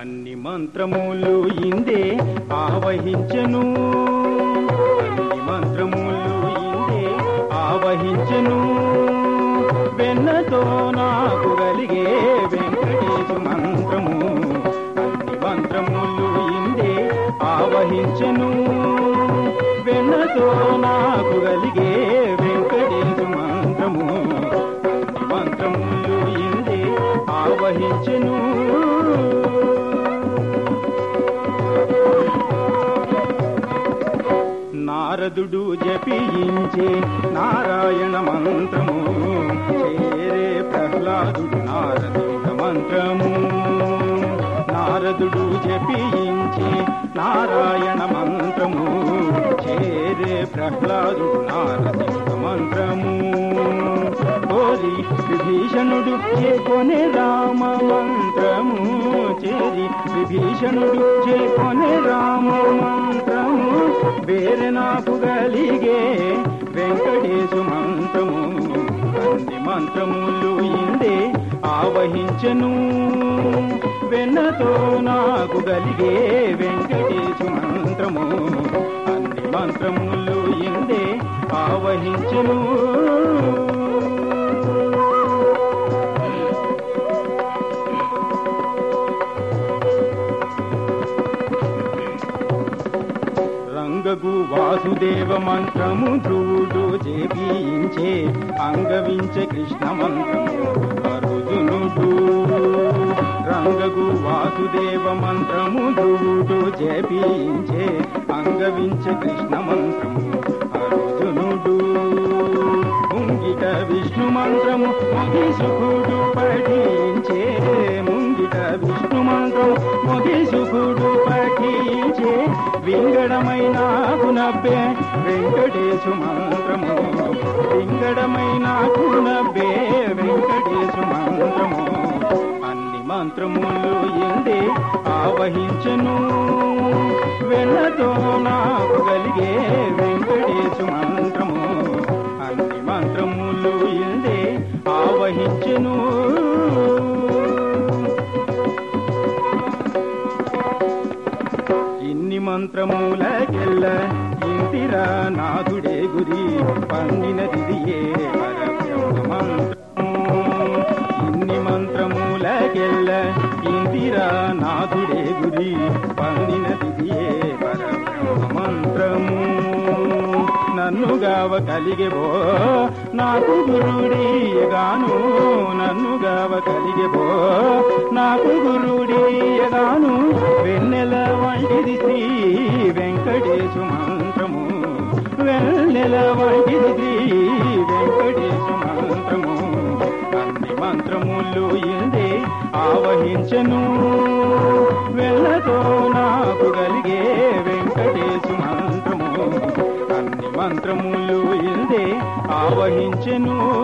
అన్ని మంత్రములు ఇందే ఆవహించను. అన్ని మంత్రములు ఇందే ఆవహించను. వెన్నతో నాకు కలిగే వెంకటేశు మంత్రము. అన్ని మంత్రములు ఇందే ఆవహించను. వెన్నతో నాకు కలిగే వెంకటేశు మంత్రము. అన్ని మంత్రములు ఇందే ఆవహించను. నారదుడు జపించే నారాయణ మంత్రము. చేరే ప్రహ్లాదుడు నారదుడ మంత్రము. నారదుడు జపించే నారాయణ మంత్రము. చేరే ప్రహ్లాదుడు నారదుడ మంత్రము. కోరి విభీషణుడు చేకొనే రామ మంత్రము చేరి విభీషణుడు చేకొనే రామ మంత్రము వేరే నాకు గలిగే వెంకటేశు మంత్రము. అన్ని మంత్రములు ఇందే ఆవహించను. వెన్నతో నాకు గలిగే వెంకటేశు మంత్రము. అన్ని మంత్రములు ఇందే ఆవహించను. అంగగు వాసుదేవ మంత్రము ధ్రువుడు జపించే అంగవించే కృష్ణ మంత్రము అర్జునుడు రంగగు వాసుదేవ మంత్రము ధ్రువుడు జపించే అంగవించే కృష్ణ మంత్రము అర్జునుడు ముంగిట విష్ణు మంత్రము మహిషుకుడు పఠించే ముంగిట విష్ణు మంత్రము మహిషుకుడు వింగడమైన గుణబ్బే వెంకటేశు మంత్రము. వింగడమైన గుణబ్బే వెంకటేశు మంత్రము. అన్ని మంత్రములు ఎందే ఆవహించను. వెన్నతో నాకు కలిగే వెంకటేశు ఇందిరా నాథుడే గురి పండినది పరబ్రహ్మ మంత్రము ఇన్ని మంత్రములకెల్ల ఇందిరా నాథుడే గురి పండినది పరబ్రహ్మ మంత్రము నన్నుగావ కలిగెబో నాకు గురుడీయగాను నన్నుగావ కలిగెబో నాకు గురుడీయగాను వెన్నెల వంటిది శ్రీ వెంకటేశు నెలవడిది శ్రీ వెంకటేశ మంత్రము. అన్ని మంత్రములు ఇందే ఆవహించను. వెళ్ళతో నాకు కలిగే వెంకటేశ మంత్రము. అన్ని మంత్రములు ఇందే ఆవహించను.